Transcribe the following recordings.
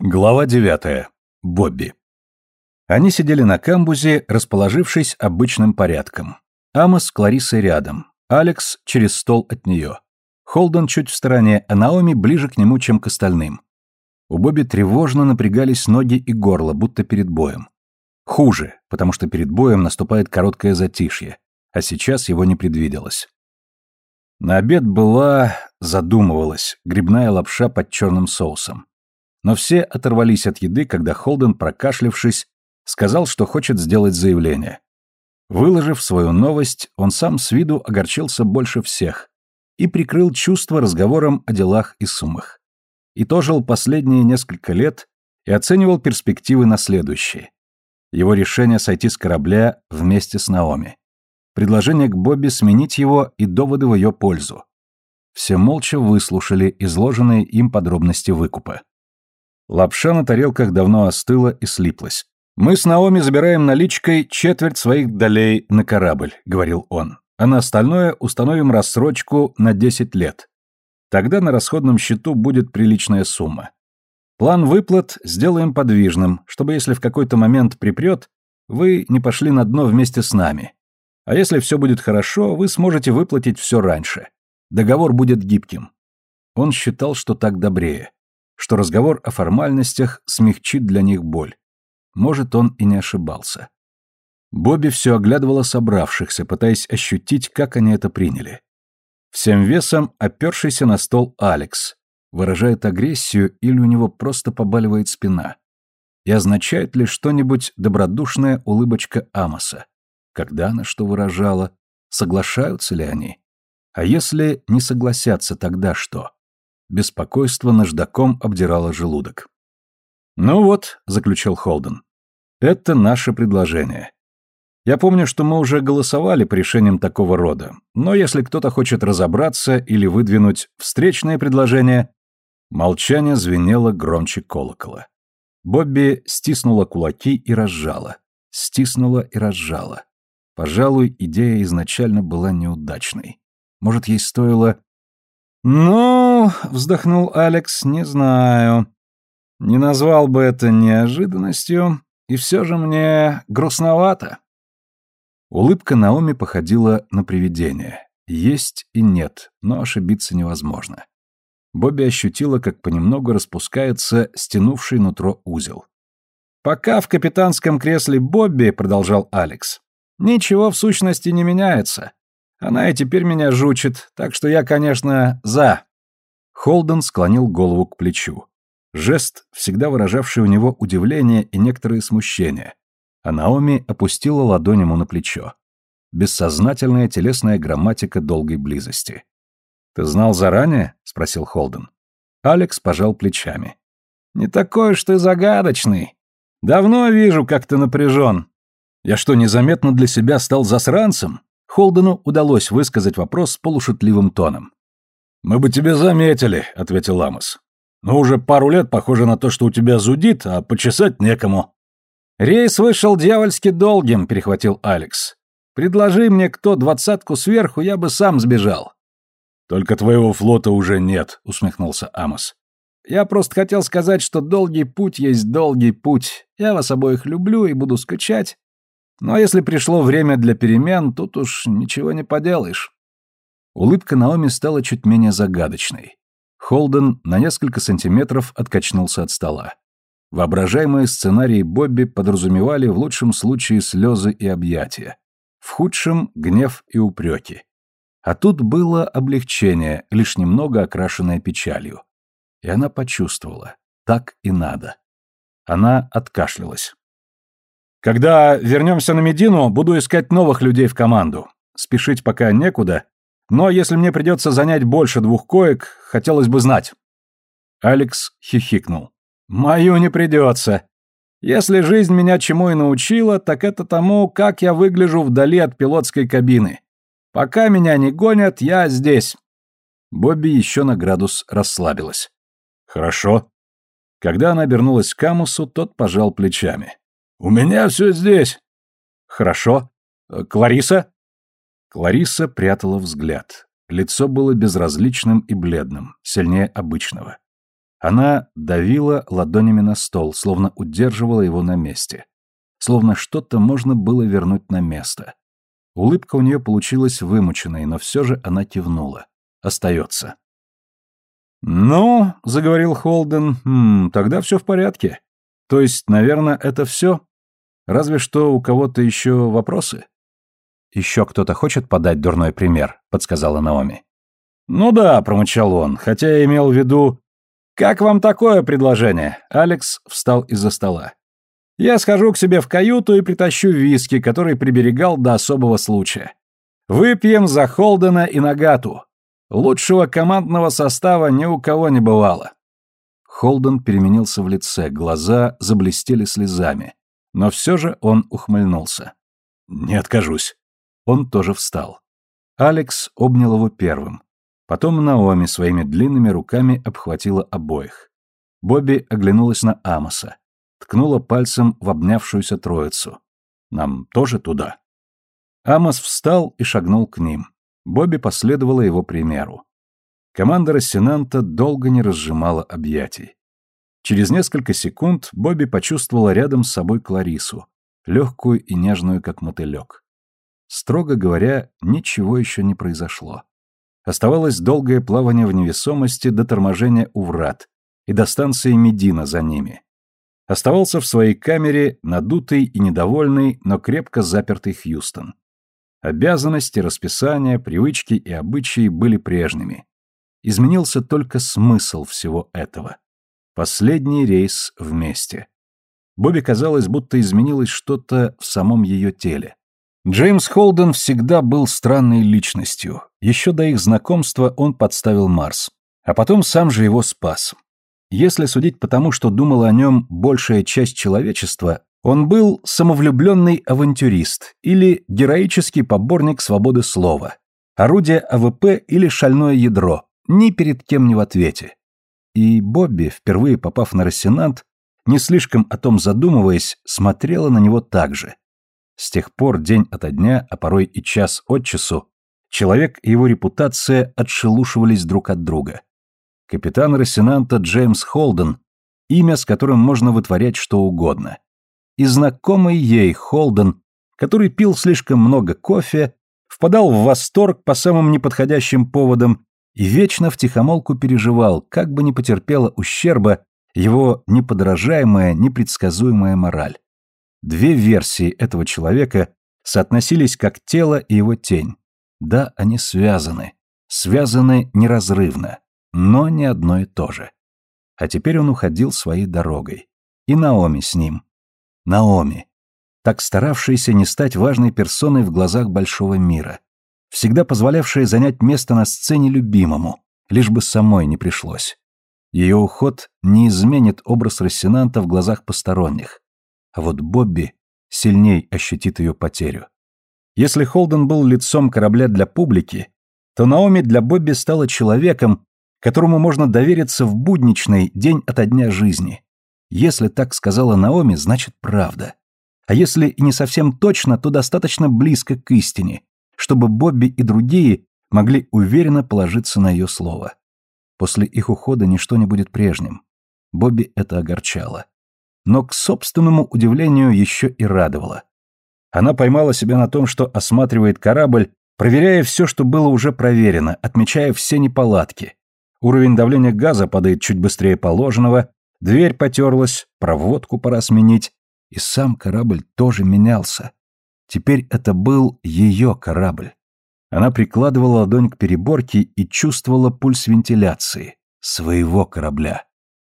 Глава девятая. Бобби. Они сидели на камбузе, расположившись обычным порядком. Амос с Клариссой рядом, Алекс через стол от нее. Холден чуть в стороне, а Наоми ближе к нему, чем к остальным. У Бобби тревожно напрягались ноги и горло, будто перед боем. Хуже, потому что перед боем наступает короткое затишье, а сейчас его не предвиделось. На обед была, задумывалась, грибная лапша под черным соусом. Но все оторвались от еды, когда Холден, прокашлявшись, сказал, что хочет сделать заявление. Выложив свою новость, он сам с виду огорчился больше всех и прикрыл чувство разговором о делах и суммах. И то жил последние несколько лет и оценивал перспективы на следующие. Его решение сойти с корабля вместе с Наоми. Предложение к Бобби сменить его и доводы в ее пользу. Все молча выслушали изложенные им подробности выкупа. Лапша на тарелках давно остыла и слиплась. «Мы с Наоми забираем наличкой четверть своих долей на корабль», — говорил он. «А на остальное установим рассрочку на 10 лет. Тогда на расходном счету будет приличная сумма. План выплат сделаем подвижным, чтобы если в какой-то момент припрет, вы не пошли на дно вместе с нами. А если все будет хорошо, вы сможете выплатить все раньше. Договор будет гибким». Он считал, что так добрее что разговор о формальностях смягчит для них боль. Может, он и не ошибался. Бобби все оглядывала собравшихся, пытаясь ощутить, как они это приняли. Всем весом опершийся на стол Алекс, выражает агрессию или у него просто побаливает спина. И означает ли что-нибудь добродушная улыбочка Амоса? Когда она что выражала? Соглашаются ли они? А если не согласятся, тогда что? Беспокойство наждаком обдирало желудок. «Ну вот», — заключил Холден, — «это наше предложение. Я помню, что мы уже голосовали по решениям такого рода, но если кто-то хочет разобраться или выдвинуть встречное предложение...» Молчание звенело громче колокола. Бобби стиснула кулаки и разжала. Стиснула и разжала. Пожалуй, идея изначально была неудачной. Может, ей стоило «Ну, — вздохнул Алекс, — не знаю. Не назвал бы это неожиданностью, и все же мне грустновато». Улыбка Наоми походила на привидение. Есть и нет, но ошибиться невозможно. Бобби ощутила, как понемногу распускается стянувший нутро узел. «Пока в капитанском кресле Бобби, — продолжал Алекс, — ничего в сущности не меняется. Она и теперь меня жучит, так что я, конечно, за. Холден склонил голову к плечу. Жест, всегда выражавший у него удивление и некоторые смущения. А Наоми опустила ладонь ему на плечо. Бессознательная телесная грамматика долгой близости. «Ты знал заранее?» — спросил Холден. Алекс пожал плечами. «Не такой уж ты загадочный. Давно вижу, как ты напряжен. Я что, незаметно для себя стал засранцем? Холдену удалось высказать вопрос с полушутливым тоном. «Мы бы тебя заметили», — ответил Ламос. «Но уже пару лет похоже на то, что у тебя зудит, а почесать некому». «Рейс вышел дьявольски долгим», — перехватил Алекс. «Предложи мне кто двадцатку сверху, я бы сам сбежал». «Только твоего флота уже нет», — усмехнулся Амос. «Я просто хотел сказать, что долгий путь есть долгий путь. Я вас обоих люблю и буду скучать, но если пришло время для перемен, тут уж ничего не поделаешь. Улыбка Наоми стала чуть менее загадочной. Холден на несколько сантиметров откачнулся от стола. Воображаемые сценарии Бобби подразумевали в лучшем случае слезы и объятия, в худшем — гнев и упреки. А тут было облегчение, лишь немного окрашенное печалью. И она почувствовала. Так и надо. Она откашлялась. Когда вернемся на Медину, буду искать новых людей в команду. Спешить пока некуда, но если мне придется занять больше двух коек, хотелось бы знать». Алекс хихикнул. «Мою не придется. Если жизнь меня чему и научила, так это тому, как я выгляжу вдали от пилотской кабины. Пока меня не гонят, я здесь». Бобби еще на градус расслабилась. «Хорошо». Когда она обернулась к Амусу, тот пожал плечами. «У меня все здесь». «Хорошо. Э, Клариса?» Клариса прятала взгляд. Лицо было безразличным и бледным, сильнее обычного. Она давила ладонями на стол, словно удерживала его на месте. Словно что-то можно было вернуть на место. Улыбка у нее получилась вымученной, но все же она кивнула. Остается. «Ну», — заговорил Холден, хм, — «тогда все в порядке. То есть, наверное, это все? Разве что у кого-то еще вопросы?» «Еще кто-то хочет подать дурной пример», — подсказала Наоми. «Ну да», — промычал он, хотя я имел в виду... «Как вам такое предложение?» Алекс встал из-за стола. «Я схожу к себе в каюту и притащу виски, который приберегал до особого случая. Выпьем за Холдена и Нагату. Лучшего командного состава ни у кого не бывало». Холден переменился в лице, глаза заблестели слезами. Но все же он ухмыльнулся. «Не откажусь». Он тоже встал. Алекс обнял его первым. Потом Наоми своими длинными руками обхватила обоих. Бобби оглянулась на Амоса. Ткнула пальцем в обнявшуюся троицу. «Нам тоже туда?» Амос встал и шагнул к ним. Бобби последовала его примеру. Команда Рассенанта долго не разжимала объятий. Через несколько секунд Бобби почувствовала рядом с собой Кларису, легкую и нежную, как мотылек. Строго говоря, ничего еще не произошло. Оставалось долгое плавание в невесомости до торможения у врат и до станции Медина за ними. Оставался в своей камере надутый и недовольный, но крепко запертый Хьюстон. Обязанности, расписания, привычки и обычаи были прежними. Изменился только смысл всего этого. Последний рейс вместе. Бобби казалось, будто изменилось что-то в самом ее теле. Джеймс Холден всегда был странной личностью. Еще до их знакомства он подставил Марс. А потом сам же его спас. Если судить по тому, что думала о нем большая часть человечества, он был самовлюбленный авантюрист или героический поборник свободы слова, орудие АВП или шальное ядро, ни перед кем не в ответе. И Бобби, впервые попав на Рассенант, не слишком о том задумываясь, смотрела на него так же. С тех пор день ото дня, а порой и час от часу, человек и его репутация отшелушивались друг от друга. Капитан Рассенанта Джеймс Холден, имя, с которым можно вытворять что угодно. И знакомый ей Холден, который пил слишком много кофе, впадал в восторг по самым неподходящим поводам и вечно втихомолку переживал, как бы не потерпела ущерба его неподражаемая, непредсказуемая мораль. Две версии этого человека соотносились как тело и его тень. Да, они связаны. Связаны неразрывно, но не одно и то же. А теперь он уходил своей дорогой. И Наоми с ним. Наоми, так старавшаяся не стать важной персоной в глазах большого мира, всегда позволявшая занять место на сцене любимому, лишь бы самой не пришлось. Ее уход не изменит образ Рассенанта в глазах посторонних, а вот Бобби сильней ощутит ее потерю. Если Холден был лицом корабля для публики, то Наоми для Бобби стала человеком, которому можно довериться в будничный день ото дня жизни. Если так сказала Наоми, значит правда. А если и не совсем точно, то достаточно близко к истине, чтобы Бобби и другие могли уверенно положиться на ее слово. После их ухода ничто не будет прежним. Бобби это огорчало но к собственному удивлению еще и радовало. Она поймала себя на том, что осматривает корабль, проверяя все, что было уже проверено, отмечая все неполадки. Уровень давления газа падает чуть быстрее положенного, дверь потерлась, проводку пора сменить, и сам корабль тоже менялся. Теперь это был ее корабль. Она прикладывала ладонь к переборке и чувствовала пульс вентиляции своего корабля.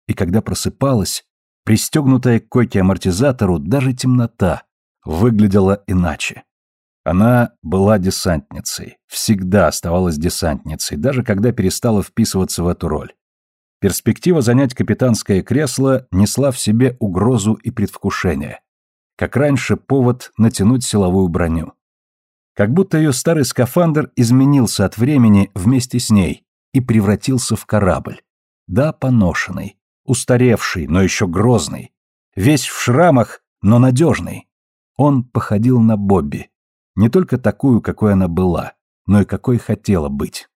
И когда просыпалась, Пристегнутая к койке амортизатору, даже темнота выглядела иначе. Она была десантницей, всегда оставалась десантницей, даже когда перестала вписываться в эту роль. Перспектива занять капитанское кресло несла в себе угрозу и предвкушение. Как раньше повод натянуть силовую броню. Как будто ее старый скафандр изменился от времени вместе с ней и превратился в корабль. Да, поношенный, устаревший, но еще грозный, весь в шрамах, но надежный. Он походил на Бобби, не только такую, какой она была, но и какой хотела быть.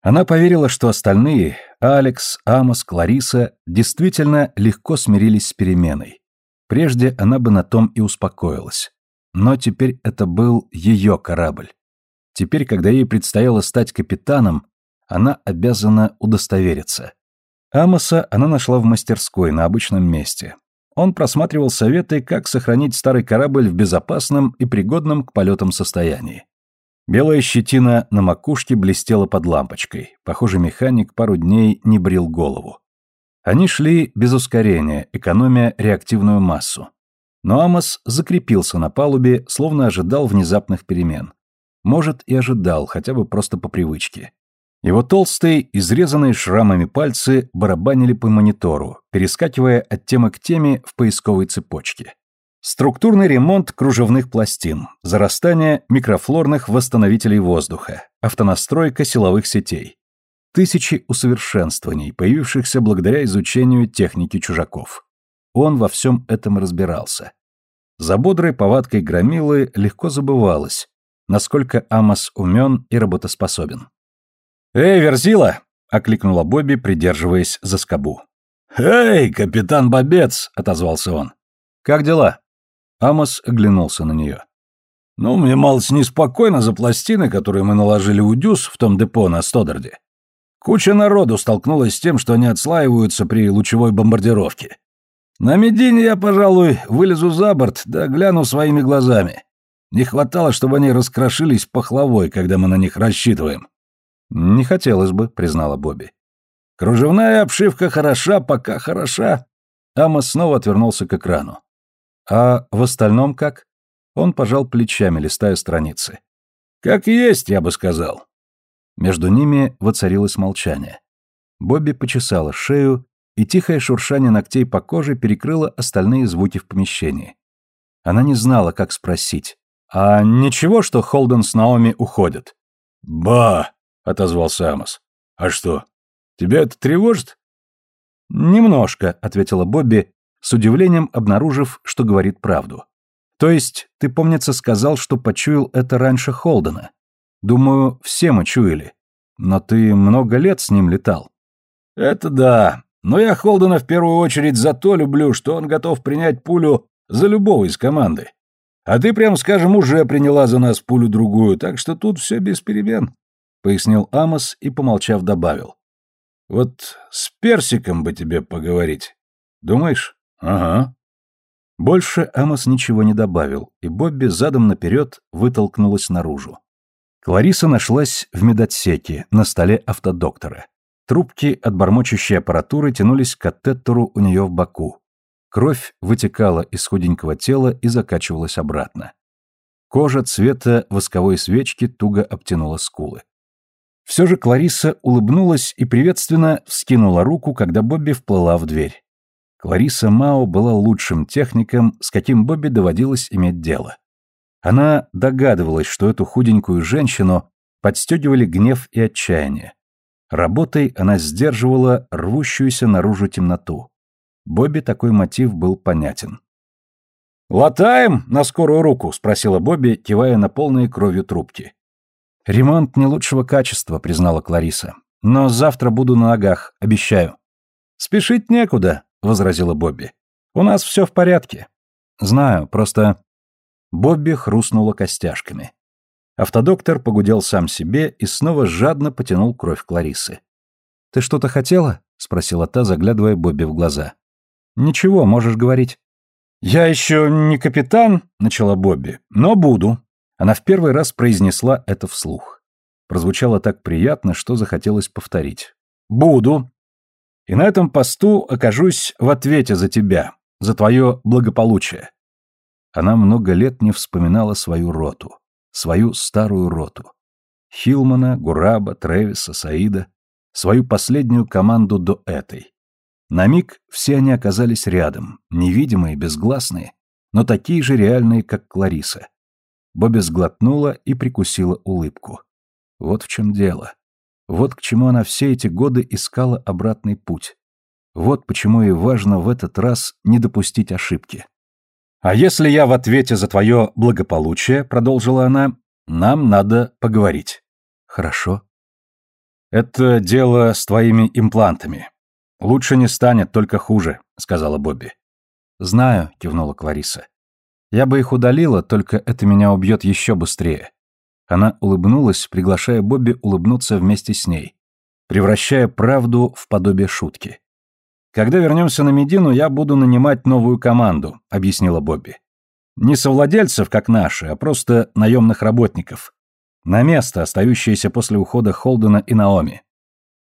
Она поверила, что остальные, Алекс, Амос, Клариса, действительно легко смирились с переменой. Прежде она бы на том и успокоилась. Но теперь это был ее корабль. Теперь, когда ей предстояло стать капитаном, она обязана удостовериться. Амоса она нашла в мастерской на обычном месте. Он просматривал советы, как сохранить старый корабль в безопасном и пригодном к полетам состоянии. Белая щетина на макушке блестела под лампочкой. Похоже, механик пару дней не брил голову. Они шли без ускорения, экономя реактивную массу. Но Амос закрепился на палубе, словно ожидал внезапных перемен. Может, и ожидал, хотя бы просто по привычке. Его толстые, изрезанные шрамами пальцы барабанили по монитору, перескакивая от темы к теме в поисковой цепочке. Структурный ремонт кружевных пластин, зарастание микрофлорных восстановителей воздуха, автонастройка силовых сетей. Тысячи усовершенствований, появившихся благодаря изучению техники чужаков. Он во всем этом разбирался. За бодрой повадкой громилы легко забывалось, насколько Амос умен и работоспособен. «Эй, Верзила!» — окликнула Бобби, придерживаясь за скобу. «Эй, капитан Бобец!» — отозвался он. «Как дела?» Амос оглянулся на нее. «Ну, мне малость неспокойно за пластины, которые мы наложили у Дюс в том депо на Стодарде. Куча народу столкнулась с тем, что они отслаиваются при лучевой бомбардировке. На Медине я, пожалуй, вылезу за борт, да гляну своими глазами. Не хватало, чтобы они раскрошились пахлавой, когда мы на них рассчитываем». «Не хотелось бы», — признала Бобби. «Кружевная обшивка хороша, пока хороша». Амос снова отвернулся к экрану. А в остальном как? Он пожал плечами, листая страницы. Как есть, я бы сказал. Между ними воцарилось молчание. Бобби почесала шею, и тихое шуршание ногтей по коже перекрыло остальные звуки в помещении. Она не знала, как спросить. «А ничего, что Холден с Наоми уходят?» «Ба!» — отозвался Амос. «А что, тебя это тревожит?» «Немножко», — ответила Бобби, с удивлением обнаружив, что говорит правду. То есть, ты, помнится, сказал, что почуял это раньше Холдена. Думаю, все мы чуяли. Но ты много лет с ним летал. Это да. Но я Холдена в первую очередь за то люблю, что он готов принять пулю за любого из команды. А ты, прям скажем, уже приняла за нас пулю другую, так что тут все без перемен, — пояснил Амос и, помолчав, добавил. Вот с Персиком бы тебе поговорить. Думаешь? «Ага». Больше Амос ничего не добавил, и Бобби задом наперед вытолкнулась наружу. Клариса нашлась в медотсеке, на столе автодоктора. Трубки от бормочущей аппаратуры тянулись к катетеру у нее в боку. Кровь вытекала из худенького тела и закачивалась обратно. Кожа цвета восковой свечки туго обтянула скулы. Все же Клариса улыбнулась и приветственно вскинула руку, когда Бобби вплыла в дверь. Клариса Мао была лучшим техником, с каким Бобби доводилось иметь дело. Она догадывалась, что эту худенькую женщину подстегивали гнев и отчаяние. Работой она сдерживала рвущуюся наружу темноту. Бобби такой мотив был понятен. «Латаем на скорую руку?» — спросила Бобби, кивая на полные кровью трубки. «Ремонт не лучшего качества», — признала Клариса. «Но завтра буду на ногах, обещаю». «Спешить некуда», — возразила Бобби. «У нас все в порядке». «Знаю, просто...» Бобби хрустнула костяшками. Автодоктор погудел сам себе и снова жадно потянул кровь Кларисы. «Ты что-то хотела?» — спросила та, заглядывая Бобби в глаза. «Ничего, можешь говорить». «Я еще не капитан», — начала Бобби, — «но буду». Она в первый раз произнесла это вслух. Прозвучало так приятно, что захотелось повторить. «Буду. И на этом посту окажусь в ответе за тебя, за твое благополучие. Она много лет не вспоминала свою роту, свою старую роту. Хилмана, Гураба, Тревиса, Саида, свою последнюю команду до этой. На миг все они оказались рядом, невидимые, безгласные, но такие же реальные, как Клариса. Бобби сглотнула и прикусила улыбку. Вот в чем дело. Вот к чему она все эти годы искала обратный путь. Вот почему ей важно в этот раз не допустить ошибки. «А если я в ответе за твое благополучие», — продолжила она, — «нам надо поговорить». «Хорошо». Это дело с твоими имплантами. Лучше не станет, только хуже, сказала Бобби. Знаю, кивнула Клариса. Я бы их удалила, только это меня убьет еще быстрее. Она улыбнулась, приглашая Бобби улыбнуться вместе с ней, превращая правду в подобие шутки. «Когда вернемся на Медину, я буду нанимать новую команду», — объяснила Бобби. «Не совладельцев, как наши, а просто наемных работников. На место, остающееся после ухода Холдена и Наоми.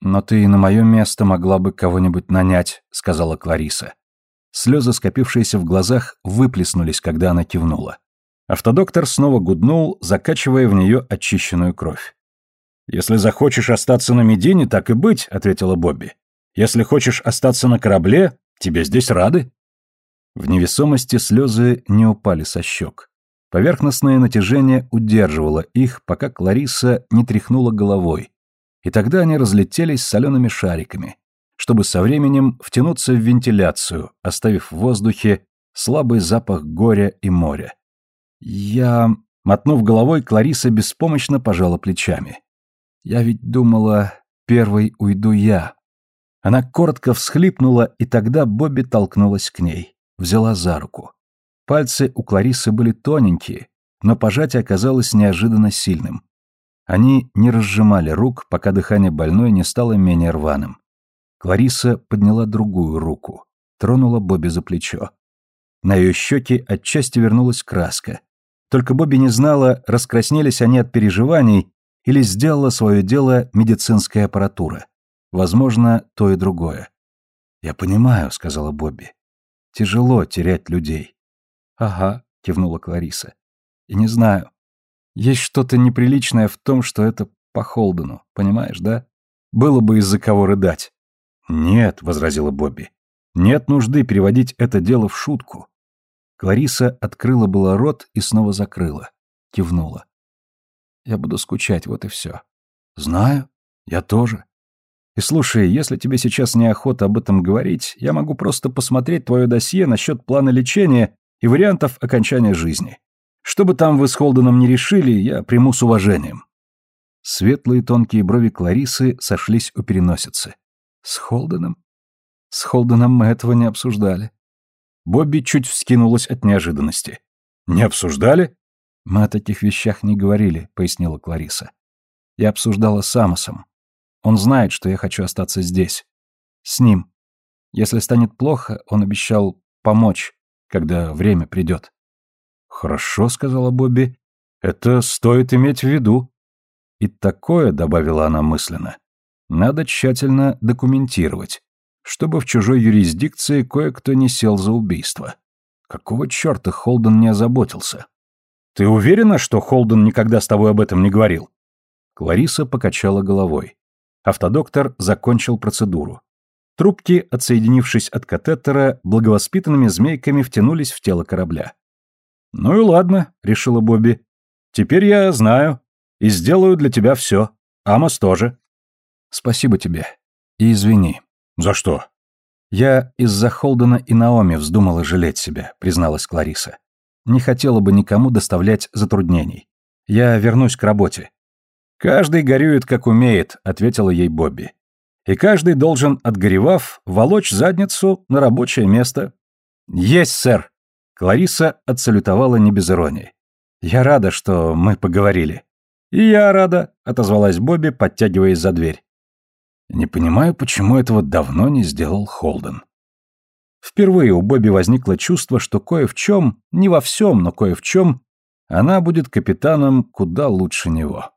«Но ты и на мое место могла бы кого-нибудь нанять», — сказала Клариса. Слезы, скопившиеся в глазах, выплеснулись, когда она кивнула. Автодоктор снова гуднул, закачивая в нее очищенную кровь. «Если захочешь остаться на Медине, так и быть», — ответила Бобби. «Если хочешь остаться на корабле, тебе здесь рады». В невесомости слезы не упали со щек. Поверхностное натяжение удерживало их, пока Клариса не тряхнула головой, и тогда они разлетелись солеными шариками, чтобы со временем втянуться в вентиляцию, оставив в воздухе слабый запах горя и моря. Я... Мотнув головой, Клариса беспомощно пожала плечами. «Я ведь думала, первой уйду я». Она коротко всхлипнула, и тогда Бобби толкнулась к ней, взяла за руку. Пальцы у Кларисы были тоненькие, но пожатие оказалось неожиданно сильным. Они не разжимали рук, пока дыхание больной не стало менее рваным. Клариса подняла другую руку, тронула Бобби за плечо. На ее щеки отчасти вернулась краска. Только Бобби не знала, раскраснелись они от переживаний или сделала свое дело медицинская аппаратура. Возможно, то и другое. «Я понимаю», — сказала Бобби. «Тяжело терять людей. «Ага», — кивнула Клариса. «И не знаю. Есть что-то неприличное в том, что это по Холдену, понимаешь, да? Было бы из-за кого рыдать». «Нет», — возразила Бобби. «Нет нужды переводить это дело в шутку». Клариса открыла было рот и снова закрыла. Кивнула. «Я буду скучать, вот и все». «Знаю. Я тоже. И слушай, если тебе сейчас неохота об этом говорить, я могу просто посмотреть твое досье насчет плана лечения и вариантов окончания жизни. Что бы там вы с Холденом не решили, я приму с уважением». Светлые тонкие брови Кларисы сошлись у переносицы. «С Холденом?» «С Холденом мы этого не обсуждали». Бобби чуть вскинулась от неожиданности. «Не обсуждали?» «Мы о таких вещах не говорили», — пояснила Клариса. «Я обсуждала с Амосом. Он знает, что я хочу остаться здесь. С ним. Если станет плохо, он обещал помочь когда время придет. «Хорошо», — сказала Бобби, — «это стоит иметь в виду». И такое, — добавила она мысленно, — надо тщательно документировать, чтобы в чужой юрисдикции кое-кто не сел за убийство. Какого черта Холден не озаботился? «Ты уверена, что Холден никогда с тобой об этом не говорил?» Клариса покачала головой. Автодоктор закончил процедуру. Трубки, отсоединившись от катетера, благовоспитанными змейками втянулись в тело корабля. «Ну и ладно», — решила Бобби. «Теперь я знаю и сделаю для тебя все. Амос тоже». «Спасибо тебе. И извини». «За что?» «Я из-за Холдена и Наоми вздумала жалеть себя», — призналась Клариса. «Не хотела бы никому доставлять затруднений. Я вернусь к работе». «Каждый горюет, как умеет», — ответила ей Бобби и каждый должен, отгоревав, волочь задницу на рабочее место. «Есть, сэр!» Клариса отсалютовала не без иронии. «Я рада, что мы поговорили». «И я рада», — отозвалась Бобби, подтягиваясь за дверь. Не понимаю, почему этого давно не сделал Холден. Впервые у Бобби возникло чувство, что кое в чем, не во всем, но кое в чем, она будет капитаном куда лучше него.